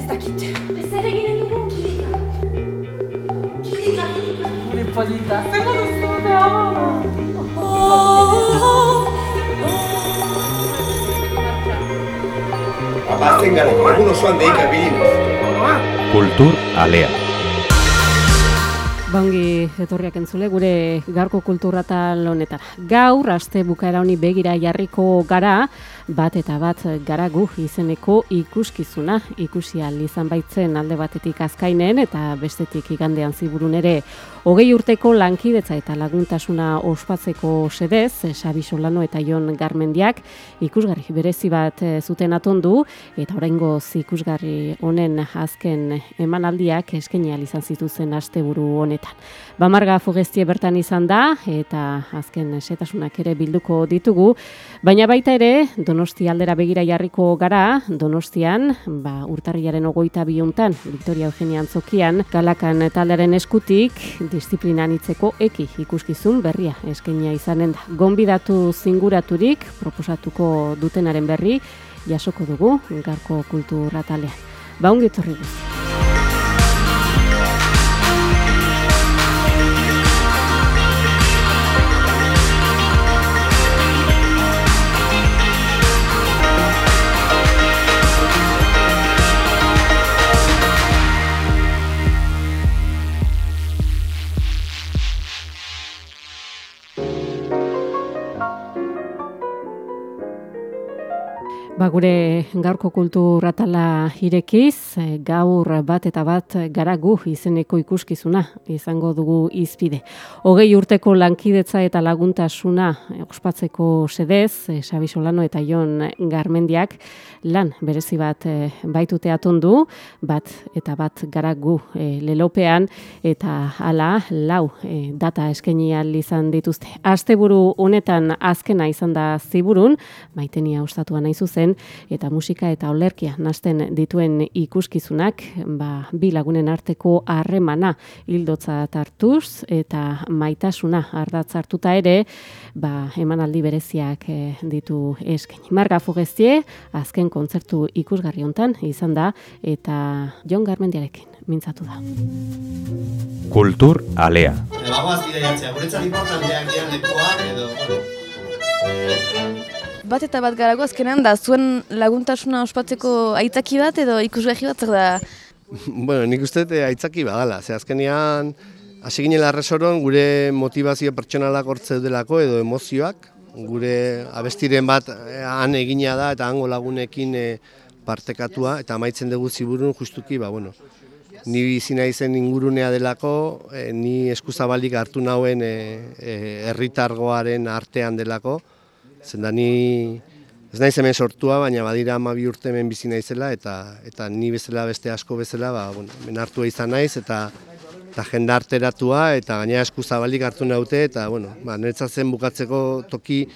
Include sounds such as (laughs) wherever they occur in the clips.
Ez dakit. Ez ere ginen dugu kirika. Kirika, kirika. Gure polita, zengo duzu da? Abasten gara, egun osoan deika bilinez. Kultur Alea. Bangi etorriak entzule gure gaurko kulturatal honetara. Gaur aste bukaera honi begira jarriko gara, bat eta bat gara gu izeneko ikuskizuna. Ikusi ahal izan baitzen alde batetik azkainen eta bestetik igandean ziburun ere hogei urteko lankidetza eta laguntasuna ospatzeko sedez, Xabi Solano eta Jon Garmendiak ikusgarri berezi bat eh, zuten atondu eta oraingoz ikusgarri honen azken emanaldiak eskaini ahal izan zituzen asteburu honetan. Bamarga Fogestie bertan izan da eta azken setasunak ere bilduko ditugu, baina baita ere Donosti aldera begira jarriko gara, Donostian, ba, urtarriaren ogoita biuntan, Victoria Eugenia Antzokian, Galakan taldearen eskutik, disiplina anitzeko eki ikuskizun berria eskenia izanen da. Gonbidatu zinguraturik, proposatuko dutenaren berri, jasoko dugu, garko kulturratalean. Ba, ongi etorri Ba, gure gaurko kulturatala irekiz, eh, gaur bat eta bat gara gu izeneko ikuskizuna izango dugu izpide. Hogei urteko lankidetza eta laguntasuna ospatzeko sedez, eh, Xabi Solano eta Jon Garmendiak lan berezi bat eh, baitute atondu, bat eta bat gara gu eh, lelopean eta hala lau eh, data eskaini ahal izan dituzte. Asteburu honetan azkena izan da ziburun, maitenia ostatua nahi zuzen, eta musika eta olerkia nasten dituen ikuskizunak, ba, bi lagunen arteko harremana hildotza hartuz eta maitasuna ardatz hartuta ere, ba, emanaldi bereziak eh, ditu eskaini. Marga Fogestie, azken kontzertu ikusgarri hontan izan da, eta Jon Garmendiarekin mintzatu da. Kultur Alea. Bagoaz bidaiatzea, guretzat importanteak dian lekuak edo... Bat eta bat garago azkenean da zuen laguntasuna ospatzeko aitzaki bat edo ikusgahi bat zer da? (laughs) bueno, nik uste dut eh, aitzaki badala, ze azkenean hasi ginela resoron gure motivazio pertsonalak hortze delako edo emozioak, gure abestiren bat eh, han egina da eta hango lagunekin eh, partekatua eta amaitzen dugu ziburun justuki, ba, bueno, ni bizi naizen ingurunea delako, eh, ni eskuzabalik hartu nauen herritargoaren artean delako, zen da ni ez naiz hemen sortua, baina badira ama bi urte hemen bizi naizela eta eta ni bezala beste asko bezala, ba, bueno, hemen hartua izan naiz eta eta jendarteratua eta gaina eskuzabalik hartu naute eta bueno, ba, zen bukatzeko toki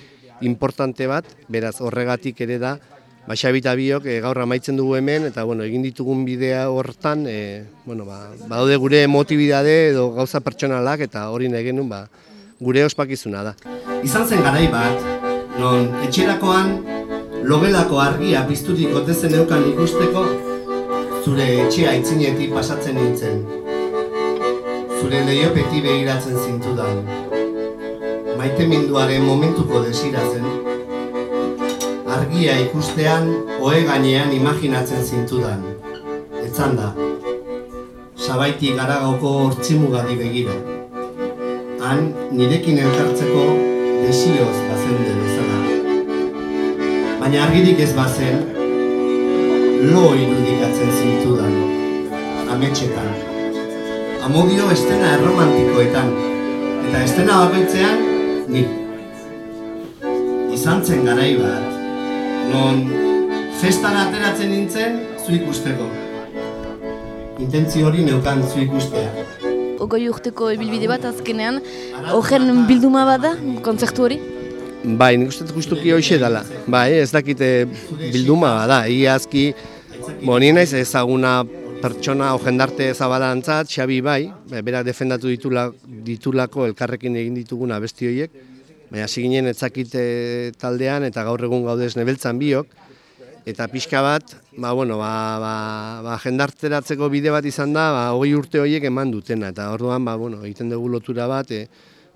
importante bat, beraz horregatik ere da, Ba, Xabi eta biok e, gaur amaitzen dugu hemen, eta bueno, egin ditugun bidea hortan, e, bueno, ba, badaude gure motibidade edo gauza pertsonalak, eta hori nahi genuen ba, gure ospakizuna da. Izan zen garai bat, non etxerakoan logelako argia pizturik otezen eukan ikusteko, zure etxea itzinetik pasatzen nintzen. Zure lehiopeti begiratzen zintudan. Maiteminduaren momentuko desira zen, argia ikustean, ohe gainean imaginatzen zintudan. Etzan da, sabaitik garagauko hortzimugari begira. Han, nirekin elkartzeko desioz bazende bezala. Baina argirik ez bazen, lo irudikatzen zintudan, ametxetan. Amodio estena erromantikoetan, eta estena bakoitzean, ni. Izan zen garai bat, non festan ateratzen nintzen zu ikusteko. Intentzio hori neukan zu ikustea. Ogoi urteko ibilbide bat azkenean, horren bilduma bada, kontzertu hori? Bai, nik uste justuki hoxe dela. Bai, ez dakite bilduma bada, iazki, bo, nien naiz ezaguna pertsona o jendarte zabalantzat, Xabi bai, berak defendatu ditula, ditulako elkarrekin egin ditugun abesti horiek, baina hasi ginen etzakite taldean eta gaur egun gaudez nebeltzan biok, eta pixka bat, ba, bueno, ba, ba, ba, jendarteratzeko bide bat izan da, ba, hogei urte horiek eman dutena, eta orduan, ba, bueno, egiten dugu lotura bat, e,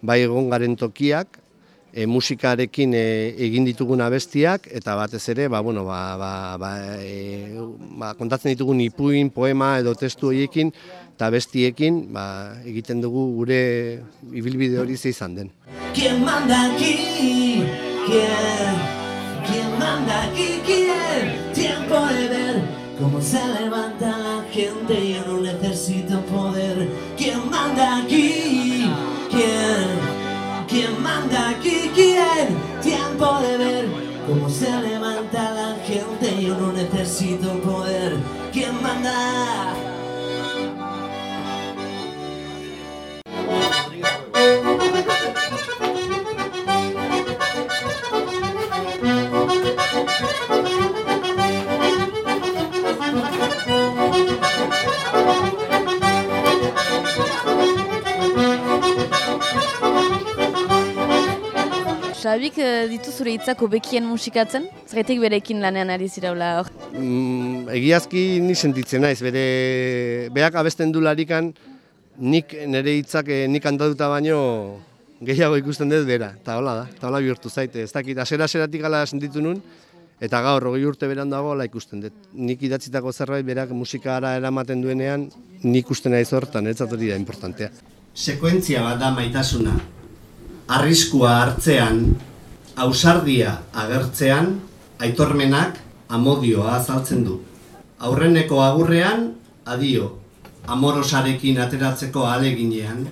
bai egon garen tokiak, e, musikarekin e, egin ditugun abestiak, eta batez ere, ba, bueno, ba, ba, ba, e, ba, kontatzen ditugun ipuin, poema edo testu horiekin, eta abestiekin, ba, egiten dugu gure ibilbide hori ze izan den. ¿Quién manda aquí? ¿Quién? ¿Quién manda aquí? Tiempo de ver cómo se levanta la gente. Yo no necesito poder. ¿Quién manda? Xabik eh, ditu zure hitzako bekien musikatzen? Zerretik berekin lanean ari ziraula hor? Mm, egiazki ni sentitzen naiz, bere beak abesten du larikan, nik nire hitzak eh, nik kantatuta baino gehiago ikusten dut bera, eta hola da, eta hola bihurtu zaite, ez dakit, asera aseratik ala sentitu nun, eta gaur hogei urte beran dago hola ikusten dut. Nik idatzitako zerbait berak musikara eramaten duenean, nik uste naiz hortan, ez hori da importantea. Sekuentzia bat da maitasuna. Arriskua hartzean, ausardia agertzean, aitormenak amodioa azaltzen du. Aurreneko agurrean, adio, amorosarekin ateratzeko aleginean,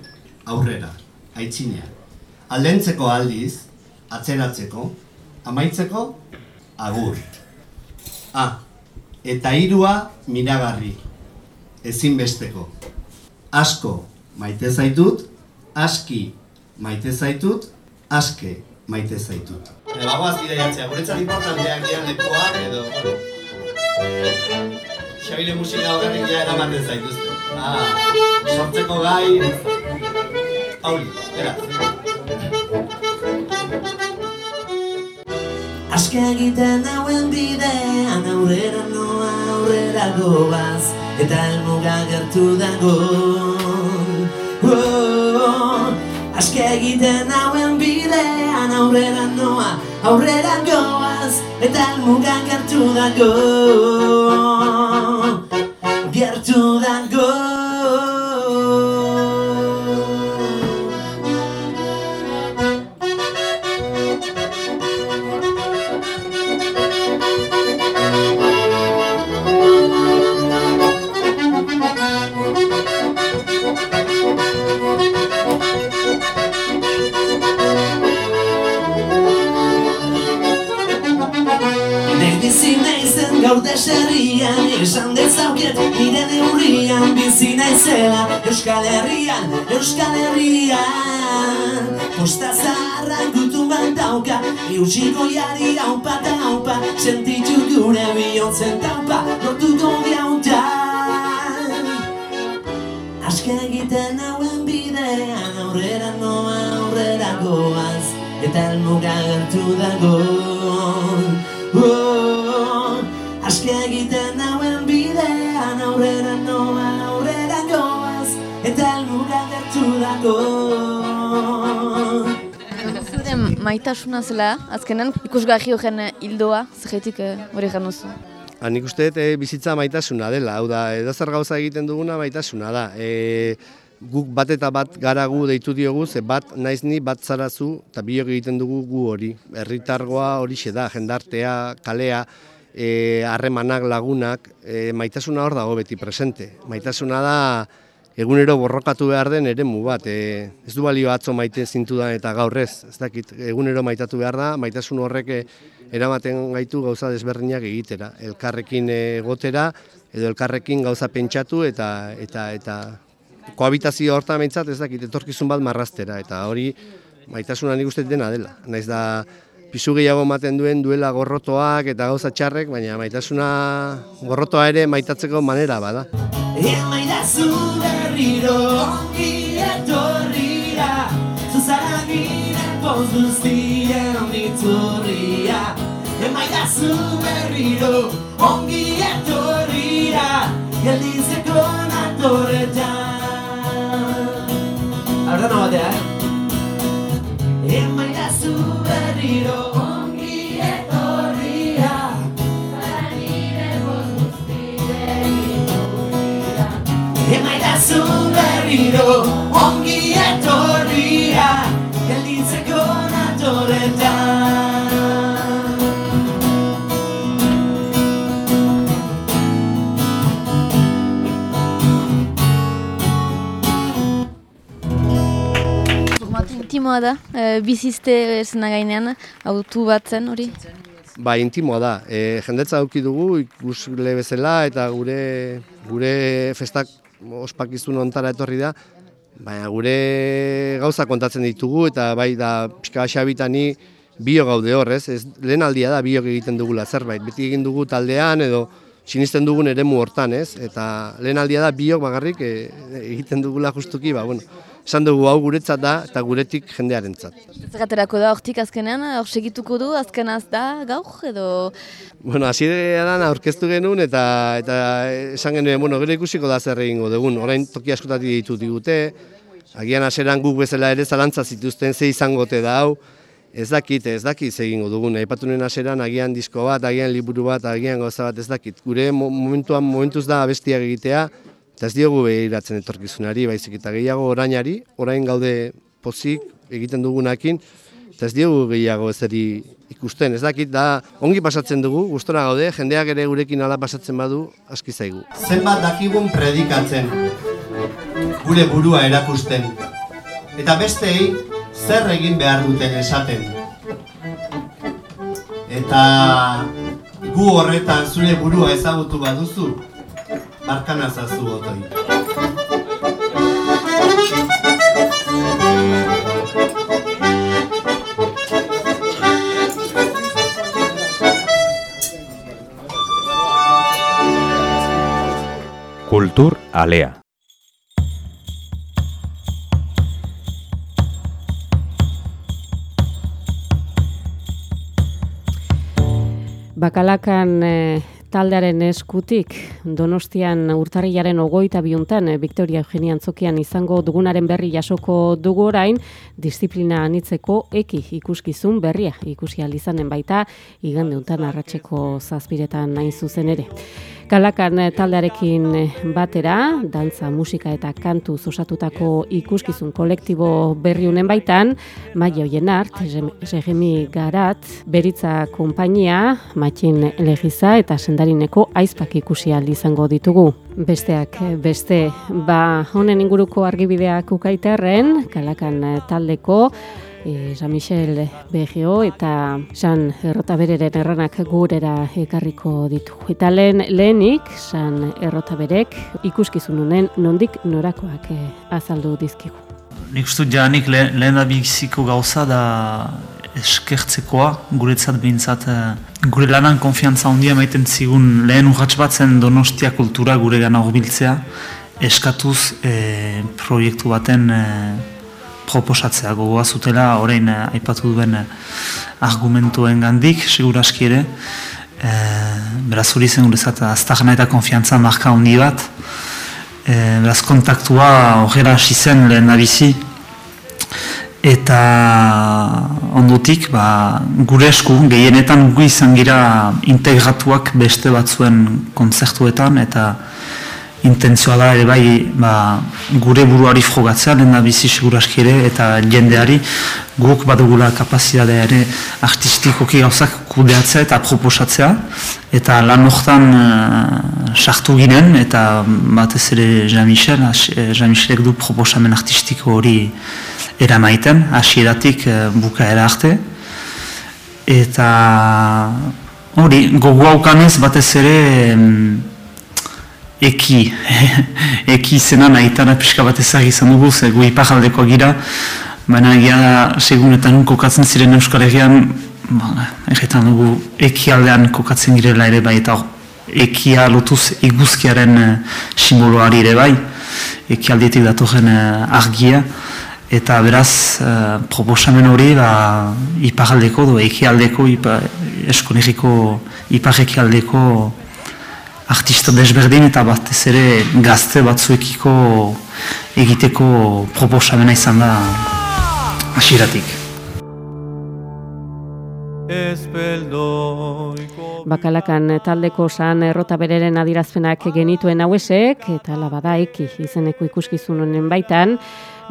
aurrera, aitzinean. Aldentzeko aldiz, atzeratzeko, amaitzeko, agur. Ah, eta hirua miragarri, ezinbesteko. Asko maite zaitut, aski maite zaitut, aske maite zaitut. Eta bagoaz bidaiatzea, guretzat importanteak dian lekuak edo... Xabile musika horretik ja eramaten zaituzte. Ah, sortzeko gai... Pauli, beraz. Aske egiten hauen bidean aurrera noa aurrera goaz Eta elmuga gertu dago Aske egiten hauen bidean aurrera noa aurrera goaz Eta elmuga gertu dago. Gertu dago bizi naizen gaur deserrian Esan dezauket nire neurrian Bizi naizela Euskal Herrian, Euskal Herrian. Posta zaharrak gutun bat dauka Eusiko jari haupa eta haupa Sentitu gure bihontzen taupa Lortuko diauta Aske egiten hauen bidean Aurrera noa aurrera goaz Eta elmuga gertu dago. Oh, Aske egiten hauen bidean Aurrera noa aurrera goaz Eta elmuga gertu dago Zure maitasuna zela, azkenan ikusgarri horren eh, hildoa, zerretik eh, hori uh, duzu. Ha, nik uste e, bizitza maitasuna dela, hau da, edozer gauza egiten duguna maitasuna da. E, guk bat eta bat gara gu deitu diogu, ze bat naiz ni bat zarazu, eta biok egiten dugu gu hori. Herritargoa hori da, jendartea, kalea, e, harremanak, lagunak, e, maitasuna hor dago beti presente. Maitasuna da egunero borrokatu behar den eremu bat. E, ez du balio atzo maite zintudan eta gaur ez, ez dakit, egunero maitatu behar da, maitasun horrek e, eramaten gaitu gauza desberdinak egitera. Elkarrekin egotera, edo elkarrekin gauza pentsatu eta eta eta kohabitazio horta behintzat ez dakit, etorkizun bat marrastera, eta hori maitasuna nik uste dena dela. Naiz da pisu gehiago ematen duen duela gorrotoak eta gauza txarrek, baina maitasuna gorrotoa ere maitatzeko manera bada. Emaidazu berriro ongi etorria Zuzara nire poz guztien iturria Emaidazu berriro ongi etorrira Gelditzeko natorretan Ahora no batea, eh? Berriro ongi etorrira Gelditzeko natorretan Format intimoa da, e, bizizte esena gainean, autu bat zen hori. Ba, intimoa da. E, jendetza auki dugu ikusle bezala eta gure gure festak ospakizun ontara etorri da. Baina gure gauza kontatzen ditugu eta bai da pixka xabitani bio gaude hor, ez? ez lehen aldia da biok egiten dugula zerbait. Beti egin dugu taldean edo sinisten dugun eremu hortan, ez? Eta lehen aldia da biok bagarrik e, egiten dugula justuki, ba, bueno, esan dugu hau guretzat da eta guretik jendearentzat. Zergaterako da hortik azkenean, hor segituko du, azkenaz da gaur edo... Bueno, hasieran aurkeztu genuen eta eta esan genuen, bueno, gero ikusiko da zer egingo dugun. Orain toki askotatik ditu digute, agian hasieran guk bezala ere zalantza zituzten ze izangote da hau. Ez dakit, ez dakit egingo dugun. Aipatu nuen hasieran agian disko bat, agian liburu bat, agian gauza bat ez dakit. Gure mo- momentuan momentuz da abestiak egitea, eta ez diogu behiratzen etorkizunari, baizik eta gehiago orainari, orain gaude pozik egiten dugunakin, eta ez diogu gehiago ezeri ikusten, ez dakit, da ongi pasatzen dugu, gustora gaude, jendeak ere gurekin ala pasatzen badu, aski zaigu. zenbat dakigun predikatzen, gure burua erakusten, eta besteei zer egin behar duten esaten. Eta gu horretan zure burua ezagutu baduzu, barkana zazu otoi. Kultur Alea. Bakalakan eh, taldearen eskutik Donostian urtarrilaren ogoita biuntan eh, Victoria Eugenia Antzokian izango dugunaren berri jasoko dugu orain disiplina anitzeko eki ikuskizun berria ikusi ahal izanen baita igande untan arratseko zazpiretan nain zuzen ere. Kalakan eh, taldearekin eh, batera, dantza, musika eta kantu osatutako ikuskizun kolektibo berri honen baitan, Maia Oienart, Jeremi Garat, Beritza Konpainia, Matxin Legiza eta Sendarineko aizpak ikusi izango ditugu. Besteak beste, ba honen inguruko argibideak ukaiterren, Kalakan eh, taldeko, e, Jean-Michel BGO eta San Errotabereren erranak gurera ekarriko ditu. Eta lehen, lehenik, San Errotaberek ikuskizun honen nondik norakoak eh, azaldu dizkigu. Nik uste dut janik le, lehen biziko gauza da eskertzekoa, guretzat behintzat eh, gure lanan konfiantza handia maiten zigun lehen urratx batzen donostia kultura gure gana horbiltzea, eskatuz eh, proiektu baten eh, proposatzea gogoa zutela, orain eh, aipatu duen eh, argumentuen gandik, seguraski ere, eh, beraz hori zen guretzat aztagna eta konfiantza marka handi bat, eh, beraz kontaktua horrela hasi zen lehen bizi, eta ondotik ba, gure esku gehienetan gu izan gira integratuak beste batzuen kontzertuetan eta intentzioa ere bai ba, gure buruari frogatzea lehen da bizi seguraski ere eta jendeari guk badugula kapazitatea ere artistikoki gauzak kudeatzea eta proposatzea. Eta lan hortan eh, sartu ginen eta batez ere Jean-Michel, eh, Jean-Michelek du proposamen artistiko hori eramaiten, hasieratik eh, bukaera arte. Eta hori gogoa ukanez batez ere em, eki, (laughs) eki izena nahitara pixka bat ezag izan dugu, ze gu iparaldeko gira, baina egia da, segun eta nun kokatzen ziren Euskal Herrian, ba, erretan dugu eki aldean kokatzen girela ere bai, eta ekia lotuz eguzkiaren eh, simboloari ere bai, eki aldetik datorren eh, argia, eta beraz eh, proposamen hori ba, iparaldeko do ekialdeko ipa, eskonegiko ipar ekialdeko artista desberdin eta batez ere gazte batzuekiko egiteko proposamena izan da hasieratik. Bakalakan taldeko san errota bereren adirazpenak genituen hauesek, eta labadaik izeneko ikuskizun honen baitan,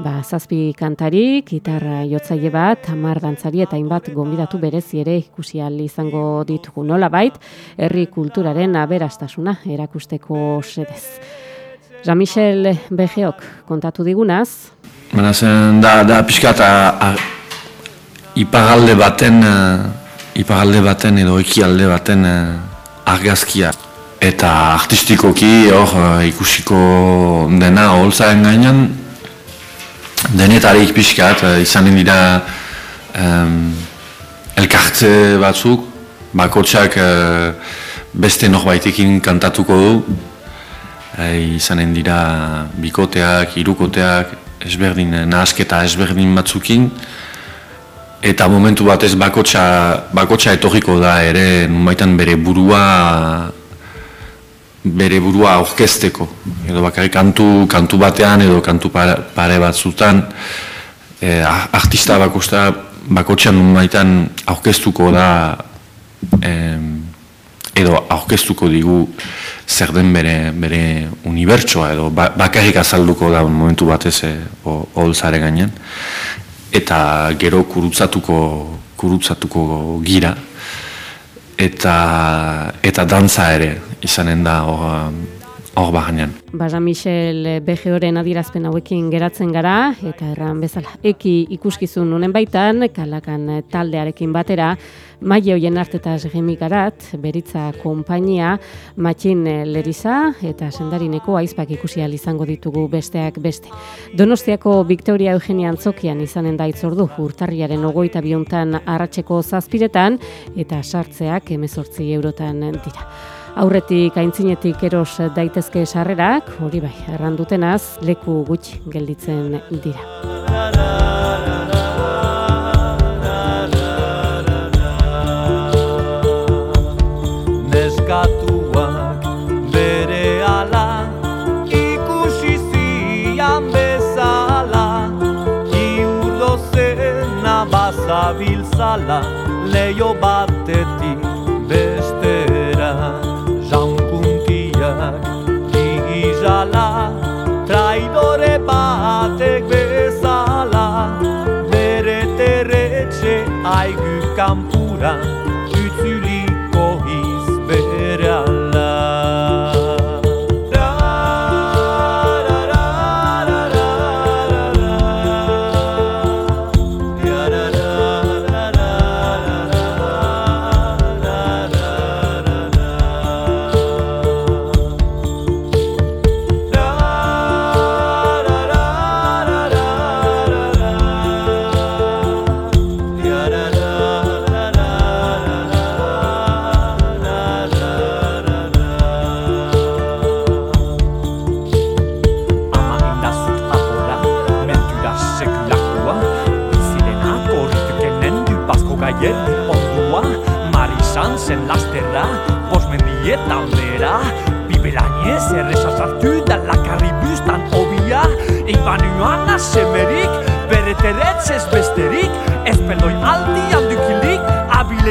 ba, zazpi kantari, gitarra jotzaile bat, hamar dantzari eta hainbat gonbidatu berezi ere ikusi izango ditugu nola bait, herri kulturaren aberastasuna erakusteko sedez. Jean-Michel Begeok kontatu digunaz, Baina zen, da, da pixka eta ipagalde baten, uh, ipagalde baten edo ekialde baten uh, argazkia. Eta artistikoki hor eh, ikusiko dena holtzaren gainean, denetarik pixkat, uh, izanen dira um, elkartze batzuk, bakotsak uh, beste norbaitekin kantatuko du, uh, izanen dira bikoteak, hirukoteak, ezberdin, nahasketa ezberdin batzukin, eta momentu batez bakotxa, bakotxa etorriko da ere, numaitan bere burua bere burua aurkezteko. Edo bakarrik kantu, kantu batean edo kantu pare, pare batzutan, e, artista bakosta bakotxan numaitan aurkeztuko da edo aurkeztuko digu zer den bere, bere unibertsoa edo ba, bakarrik azalduko da momentu batez e, oholzare gainean eta gero kurutzatuko kurutzatuko gira eta eta dantza ere izanen da bahanean. Baza Michel Begeoren adirazpen hauekin geratzen gara, eta erran bezala eki ikuskizun honen baitan, kalakan taldearekin batera, maile hoien artetaz gemikarat, beritza konpainia, matxin leriza, eta sendarineko aizpak ikusi izango ditugu besteak beste. Donostiako Victoria Eugenia Antzokian izanen da itzordu, urtarriaren ogoita biuntan arratseko zazpiretan, eta sartzeak emezortzi eurotan dira. Aurretik aintzinetik eros daitezke sarrerak, hori bai, errandutenaz, leku gutxi gelditzen dira. Neskatuak bere ala locura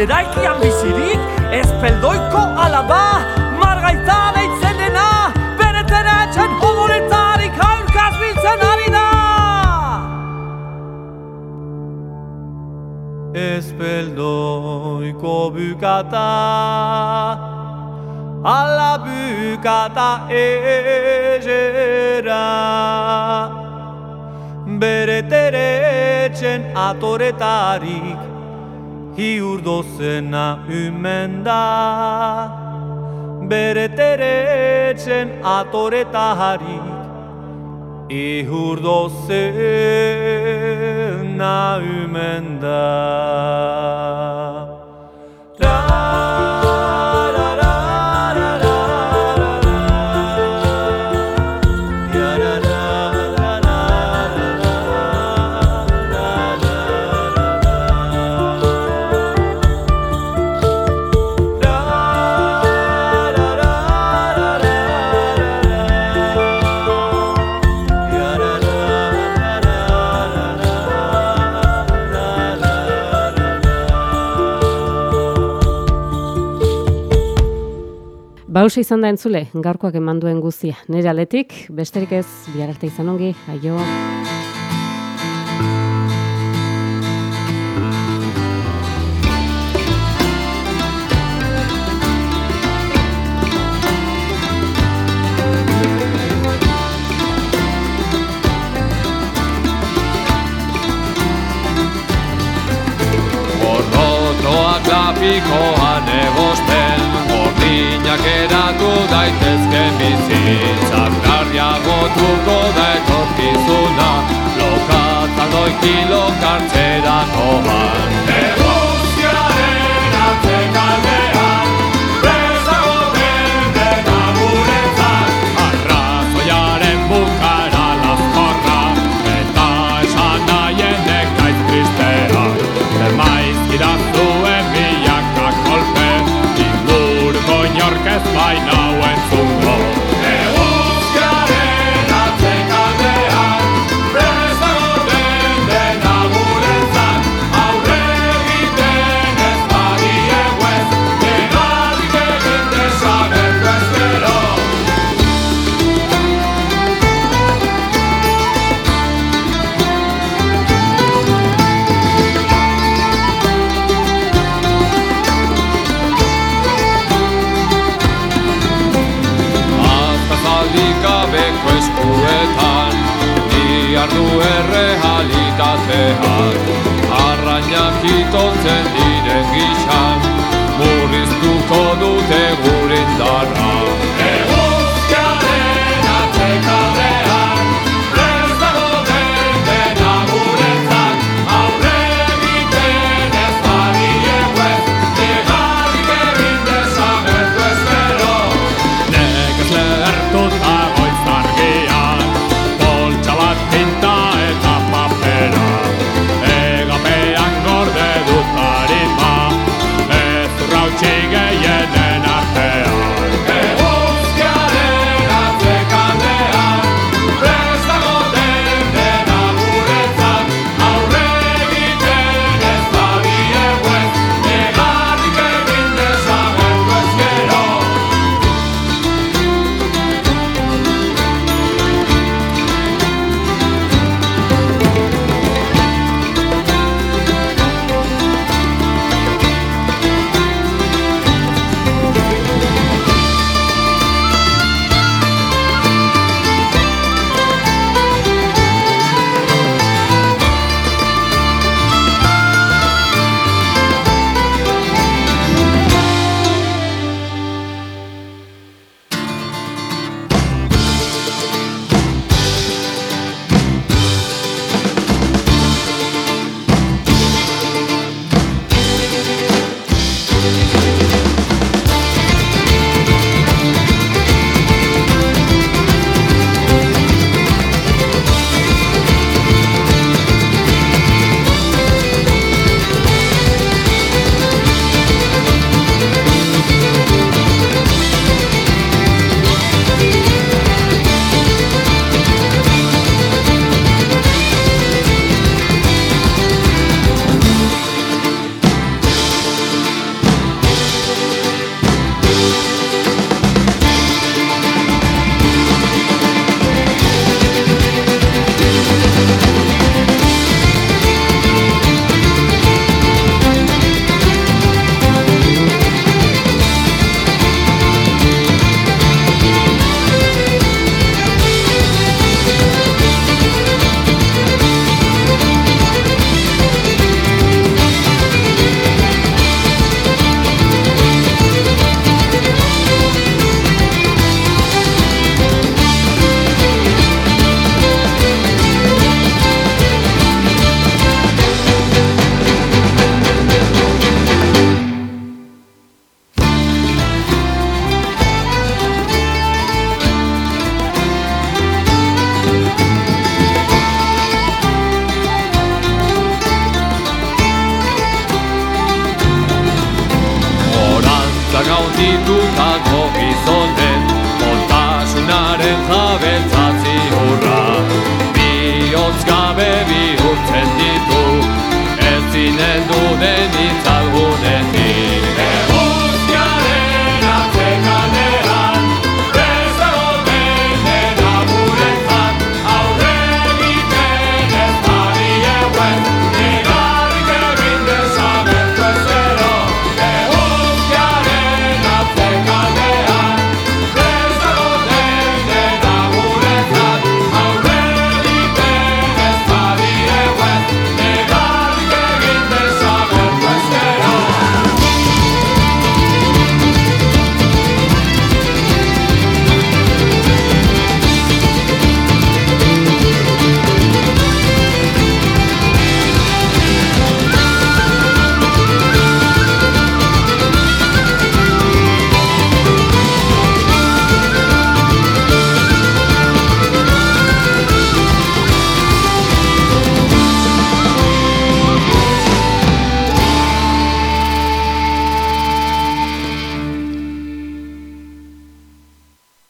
abileraikian bizirik Ez peldoiko alaba, margaita deitzen dena Bere teretzen odoretarik aurkaz biltzen ari da. Ez peldoiko bukata Ala bukata ezera Bere teretzen atoretarik Hiur dozena umen da Bere teretzen atoretarik Ihur dozena umen da Bauxa izan da entzule, gaurkoak emanduen guzia. Nire aletik, besterik ez, biharakta izan ongi, aio. Go home. bizitzak garria gotuko da etorkizuna, lokatzan doiki lokartzerako bat. Stunden